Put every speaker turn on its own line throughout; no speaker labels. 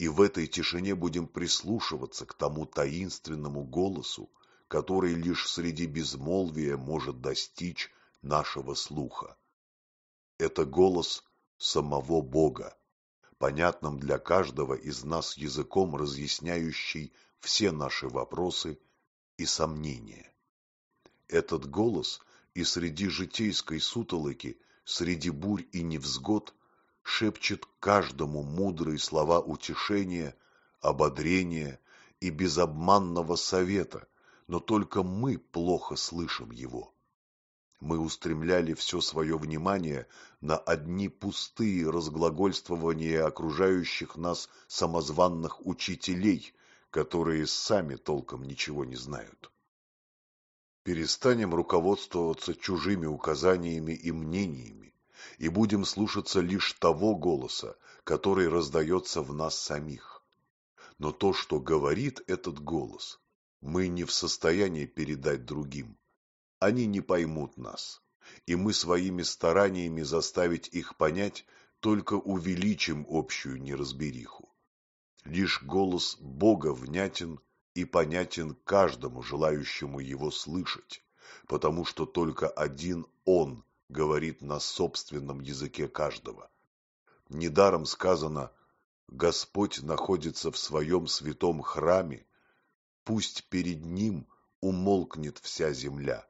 и в этой тишине будем прислушиваться к тому таинственному голосу, который лишь среди безмолвия может достичь нашего слуха. Это голос самого Бога, понятным для каждого из нас языком, разъясняющий все наши вопросы и сомнения. Этот голос и среди житейской сутолоки, среди бурь и невзгод шепчет каждому мудрые слова утешения, ободрения и безобманного совета, но только мы плохо слышим его. Мы устремляли все свое внимание на одни пустые разглагольствования окружающих нас самозванных учителей, которые сами толком ничего не знают. Перестанем руководствоваться чужими указаниями и мнениями и будем слушаться лишь того голоса, который раздается в нас самих. Но то, что говорит этот голос, мы не в состоянии передать другим. Они не поймут нас, и мы своими стараниями заставить их понять только увеличим общую неразбериху. Лишь голос Бога внятен и понятен каждому, желающему его слышать, потому что только один Он говорит на собственном языке каждого. Недаром сказано «Господь находится в своем святом храме, пусть перед Ним умолкнет вся земля».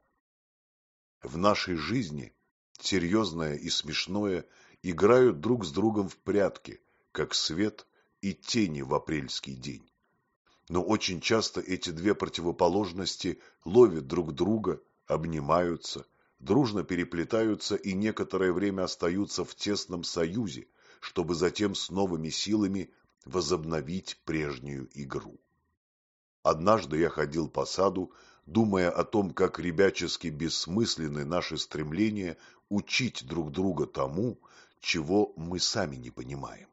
В нашей жизни серьезное и смешное играют друг с другом в прятки, как свет и тени в апрельский день но очень часто эти две противоположности ловят друг друга, обнимаются, дружно переплетаются и некоторое время остаются в тесном союзе, чтобы затем с новыми силами возобновить прежнюю игру. Однажды я ходил по саду, думая о том, как ребячески бессмысленны наши стремления учить друг друга тому, чего мы сами не понимаем.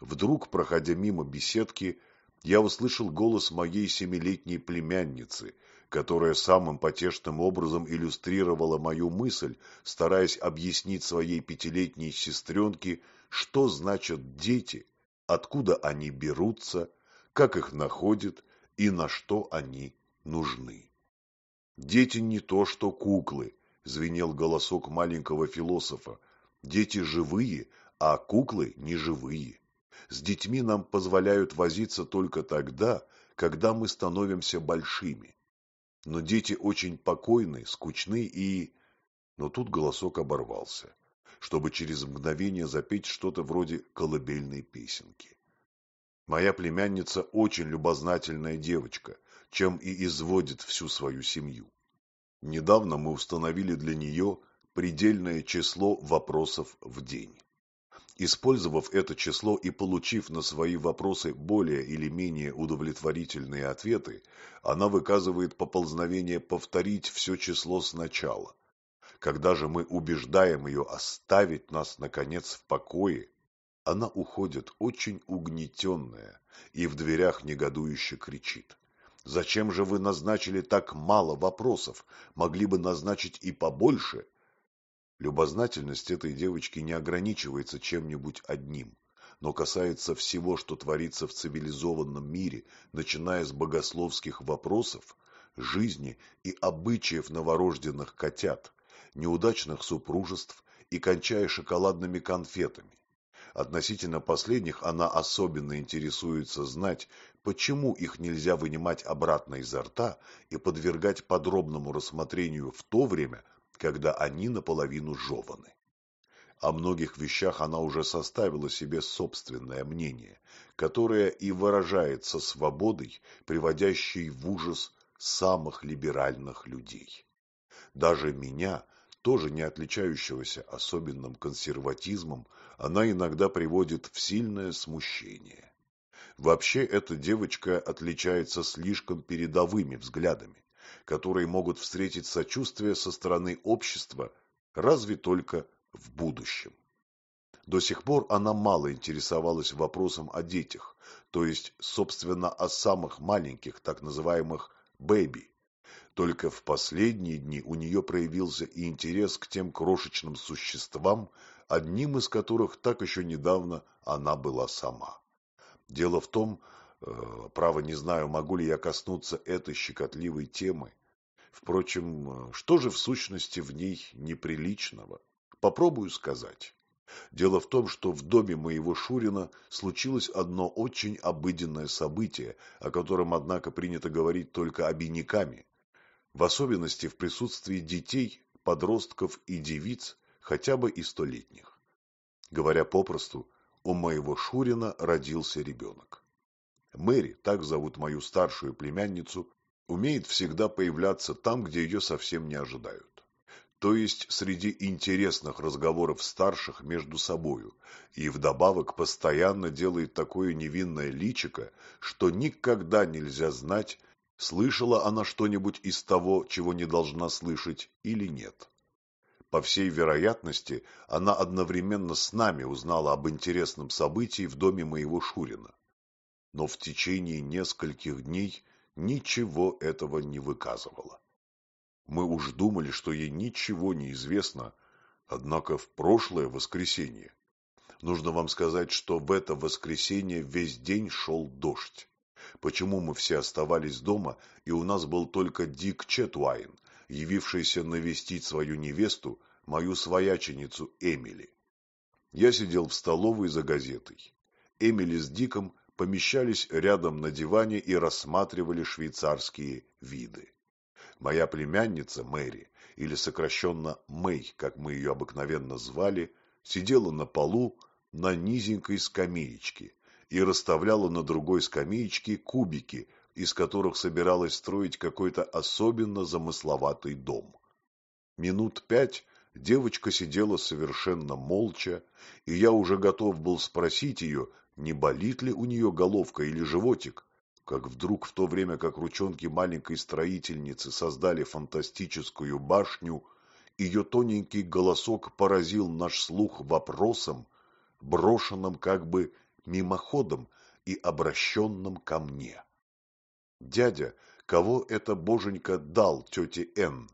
Вдруг, проходя мимо беседки, я услышал голос моей семилетней племянницы, которая самым потешным образом иллюстрировала мою мысль, стараясь объяснить своей пятилетней сестренке, что значат дети, откуда они берутся, как их находят и на что они нужны. «Дети не то, что куклы», – звенел голосок маленького философа. «Дети живые, а куклы не живые». С детьми нам позволяют возиться только тогда, когда мы становимся большими. Но дети очень покойны, скучны и... Но тут голосок оборвался, чтобы через мгновение запеть что-то вроде колыбельной песенки. Моя племянница очень любознательная девочка, чем и изводит всю свою семью. Недавно мы установили для нее предельное число вопросов в день. Использовав это число и получив на свои вопросы более или менее удовлетворительные ответы, она выказывает поползновение повторить все число сначала. Когда же мы убеждаем ее оставить нас, наконец, в покое, она уходит очень угнетенная и в дверях негодующе кричит. «Зачем же вы назначили так мало вопросов? Могли бы назначить и побольше, Любознательность этой девочки не ограничивается чем-нибудь одним, но касается всего, что творится в цивилизованном мире, начиная с богословских вопросов, жизни и обычаев новорожденных котят, неудачных супружеств и кончая шоколадными конфетами. Относительно последних она особенно интересуется знать, почему их нельзя вынимать обратно изо рта и подвергать подробному рассмотрению в то время, когда они наполовину жеваны. О многих вещах она уже составила себе собственное мнение, которое и выражается свободой, приводящей в ужас самых либеральных людей. Даже меня, тоже не отличающегося особенным консерватизмом, она иногда приводит в сильное смущение. Вообще эта девочка отличается слишком передовыми взглядами которые могут встретить сочувствие со стороны общества разве только в будущем. До сих пор она мало интересовалась вопросом о детях, то есть, собственно, о самых маленьких, так называемых «бэби». Только в последние дни у нее проявился и интерес к тем крошечным существам, одним из которых так еще недавно она была сама. Дело в том, право не знаю, могу ли я коснуться этой щекотливой темы. Впрочем, э, что же в сущности в ней неприличного? Попробую сказать. Дело в том, что в доме моего Шурина случилось одно очень обыденное событие, о котором, однако, принято говорить только обиняками, в особенности в присутствии детей, подростков и девиц, хотя бы и столетних. Говоря попросту, у моего Шурина родился ребенок. Мэри, так зовут мою старшую племянницу, умеет всегда появляться там, где ее совсем не ожидают то есть среди интересных разговоров старших между собою, и вдобавок постоянно делает такое невинное личико, что никогда нельзя знать, слышала она что-нибудь из того, чего не должна слышать, или нет. По всей вероятности, она одновременно с нами узнала об интересном событии в доме моего Шурина. Но в течение нескольких дней ничего этого не выказывала. Мы уж думали, что ей ничего не известно, однако в прошлое воскресенье. Нужно вам сказать, что в это воскресенье весь день шел дождь. Почему мы все оставались дома, и у нас был только Дик Четуайн, явившийся навестить свою невесту, мою свояченицу Эмили. Я сидел в столовой за газетой. Эмили с Диком помещались рядом на диване и рассматривали швейцарские виды. Моя племянница Мэри, или сокращенно Мэй, как мы ее обыкновенно звали, сидела на полу на низенькой скамеечке и расставляла на другой скамеечке кубики, из которых собиралась строить какой-то особенно замысловатый дом. Минут пять девочка сидела совершенно молча, и я уже готов был спросить ее, не болит ли у нее головка или животик, как вдруг в то время как ручонки маленькой строительницы создали фантастическую башню, ее тоненький голосок поразил наш слух вопросом, брошенным как бы мимоходом и обращенным ко мне. «Дядя, кого это боженька дал тете Н?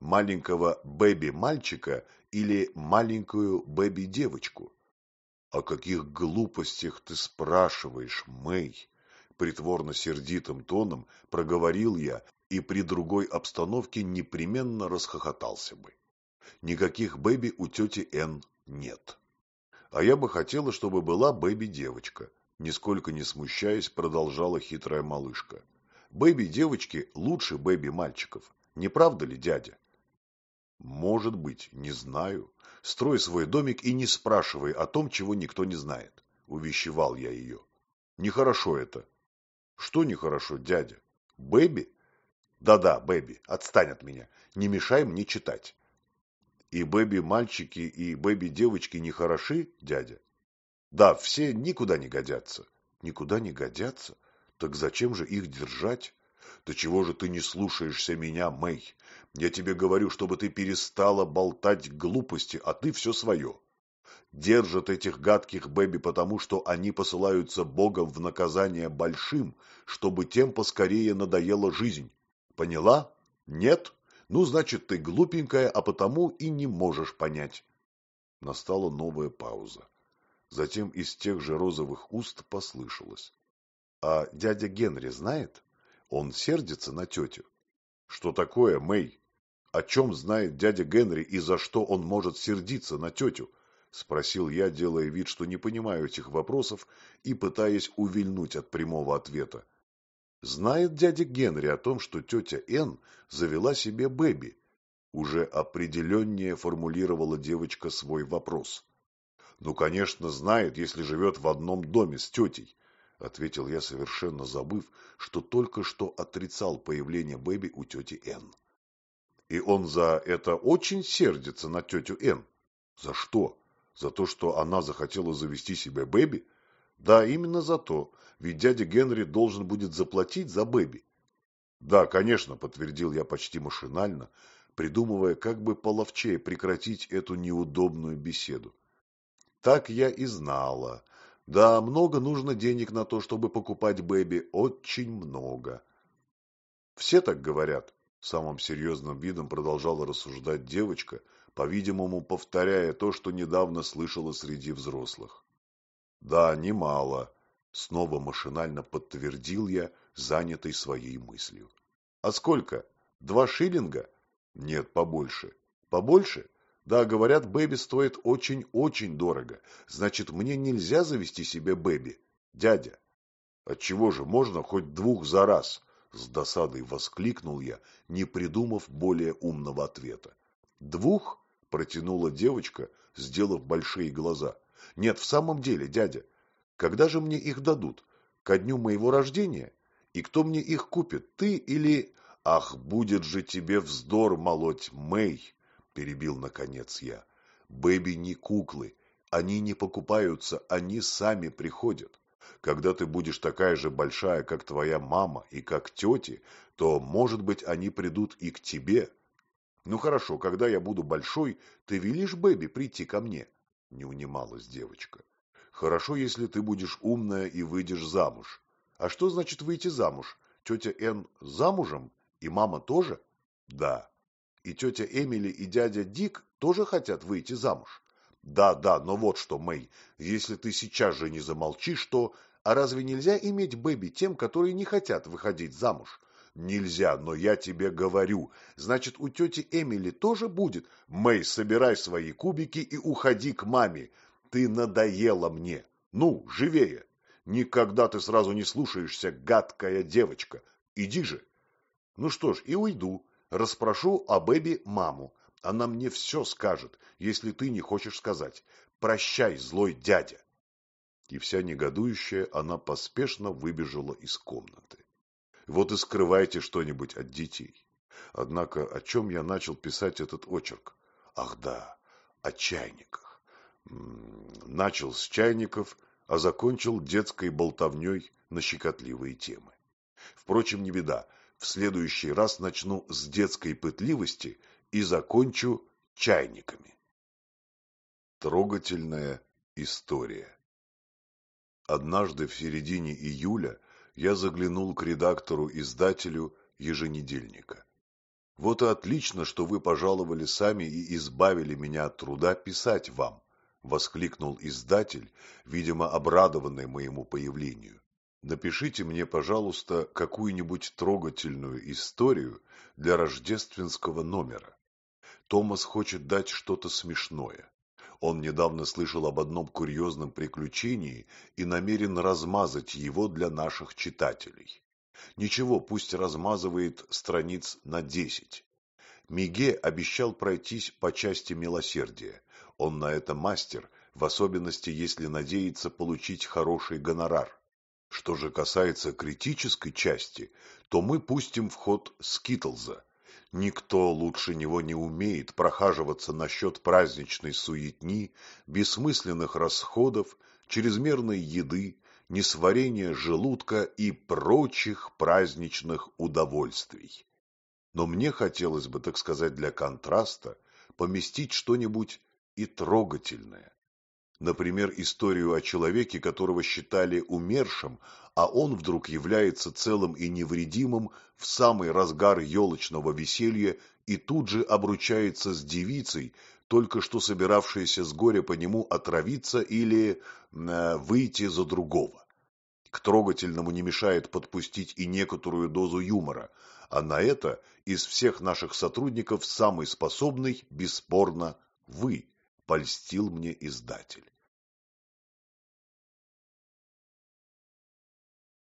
Маленького бэби-мальчика или маленькую бэби-девочку?» «О каких глупостях ты спрашиваешь, Мэй?» притворно сердитым тоном проговорил я и при другой обстановке непременно расхохотался бы. Никаких бэби у тети Н нет. А я бы хотела, чтобы была бэби-девочка. Нисколько не смущаясь, продолжала хитрая малышка. Бэби-девочки лучше бэби-мальчиков. Не правда ли, дядя? Может быть, не знаю. Строй свой домик и не спрашивай о том, чего никто не знает. Увещевал я ее. Нехорошо это, что нехорошо, дядя? Бэби? Да-да, Бэби, отстань от меня. Не мешай мне читать. И Бэби-мальчики, и Бэби-девочки не хороши, дядя? Да, все никуда не годятся. Никуда не годятся? Так зачем же их держать? Да чего же ты не слушаешься меня, Мэй? Я тебе говорю, чтобы ты перестала болтать глупости, а ты все свое держат этих гадких бэби потому, что они посылаются Богом в наказание большим, чтобы тем поскорее надоела жизнь. Поняла? Нет? Ну, значит, ты глупенькая, а потому и не можешь понять. Настала новая пауза. Затем из тех же розовых уст послышалось. А дядя Генри знает? Он сердится на тетю. Что такое, Мэй? О чем знает дядя Генри и за что он может сердиться на тетю? – спросил я, делая вид, что не понимаю этих вопросов и пытаясь увильнуть от прямого ответа. Знает дядя Генри о том, что тетя Н завела себе Бэби? Уже определеннее формулировала девочка свой вопрос. Ну, конечно, знает, если живет в одном доме с тетей, ответил я, совершенно забыв, что только что отрицал появление Бэби у тети Н. И он за это очень сердится на тетю Н. За что? За то, что она захотела завести себе Бэби? Да, именно за то, ведь дядя Генри должен будет заплатить за Бэби. Да, конечно, подтвердил я почти машинально, придумывая, как бы половчее прекратить эту неудобную беседу. Так я и знала. Да, много нужно денег на то, чтобы покупать Бэби, очень много. Все так говорят, самым серьезным видом продолжала рассуждать девочка – по-видимому, повторяя то, что недавно слышала среди взрослых. Да, немало. Снова машинально подтвердил я, занятый своей мыслью. А сколько? Два шиллинга? Нет, побольше. Побольше? Да, говорят, Бэби стоит очень-очень дорого. Значит, мне нельзя завести себе Бэби. Дядя. Отчего же, можно хоть двух за раз? С досадой воскликнул я, не придумав более умного ответа. Двух? Протянула девочка, сделав большие глаза. Нет, в самом деле, дядя. Когда же мне их дадут? Ко дню моего рождения? И кто мне их купит, ты или... Ах, будет же тебе вздор молоть, Мэй! Перебил наконец я. Бэби не куклы, они не покупаются, они сами приходят. Когда ты будешь такая же большая, как твоя мама и как тети, то, может быть, они придут и к тебе. Ну хорошо, когда я буду большой, ты велишь Бэби прийти ко мне? Не унималась девочка. Хорошо, если ты будешь умная и выйдешь замуж. А что значит выйти замуж? Тетя Эн замужем? И мама тоже? Да. И тетя Эмили и дядя Дик тоже хотят выйти замуж. Да, да, но вот что, Мэй, если ты сейчас же не замолчишь, то... А разве нельзя иметь Бэби тем, которые не хотят выходить замуж? Нельзя, но я тебе говорю. Значит, у тети Эмили тоже будет. Мэй, собирай свои кубики и уходи к маме. Ты надоела мне. Ну, живее. Никогда ты сразу не слушаешься, гадкая девочка. Иди же. Ну что ж, и уйду. Распрошу о Бэби маму. Она мне все скажет, если ты не хочешь сказать. Прощай, злой дядя. И вся негодующая, она поспешно выбежала из комнаты. Вот и скрывайте что-нибудь от детей. Однако о чем я начал писать этот очерк? Ах да, о чайниках. Начал с чайников, а закончил детской болтовней на щекотливые темы. Впрочем, не беда, в следующий раз начну с детской пытливости и закончу чайниками. Трогательная история Однажды в середине июля я заглянул к редактору-издателю еженедельника. Вот и отлично, что вы пожаловали сами и избавили меня от труда писать вам, воскликнул издатель, видимо, обрадованный моему появлению. Напишите мне, пожалуйста, какую-нибудь трогательную историю для рождественского номера. Томас хочет дать что-то смешное. Он недавно слышал об одном курьезном приключении и намерен размазать его для наших читателей. Ничего, пусть размазывает страниц на десять. Миге обещал пройтись по части милосердия. Он на это мастер, в особенности, если надеется получить хороший гонорар. Что же касается критической части, то мы пустим в ход Скитлза. Никто лучше него не умеет прохаживаться насчет праздничной суетни, бессмысленных расходов, чрезмерной еды, несварения желудка и прочих праздничных удовольствий. Но мне хотелось бы, так сказать, для контраста поместить что-нибудь и трогательное, Например, историю о человеке, которого считали умершим, а он вдруг является целым и невредимым в самый разгар елочного веселья и тут же обручается с девицей, только что собиравшейся с горя по нему отравиться или э, выйти за другого. К трогательному не мешает подпустить и некоторую дозу юмора, а на это из всех наших сотрудников самый способный, бесспорно, вы, польстил мне издатель.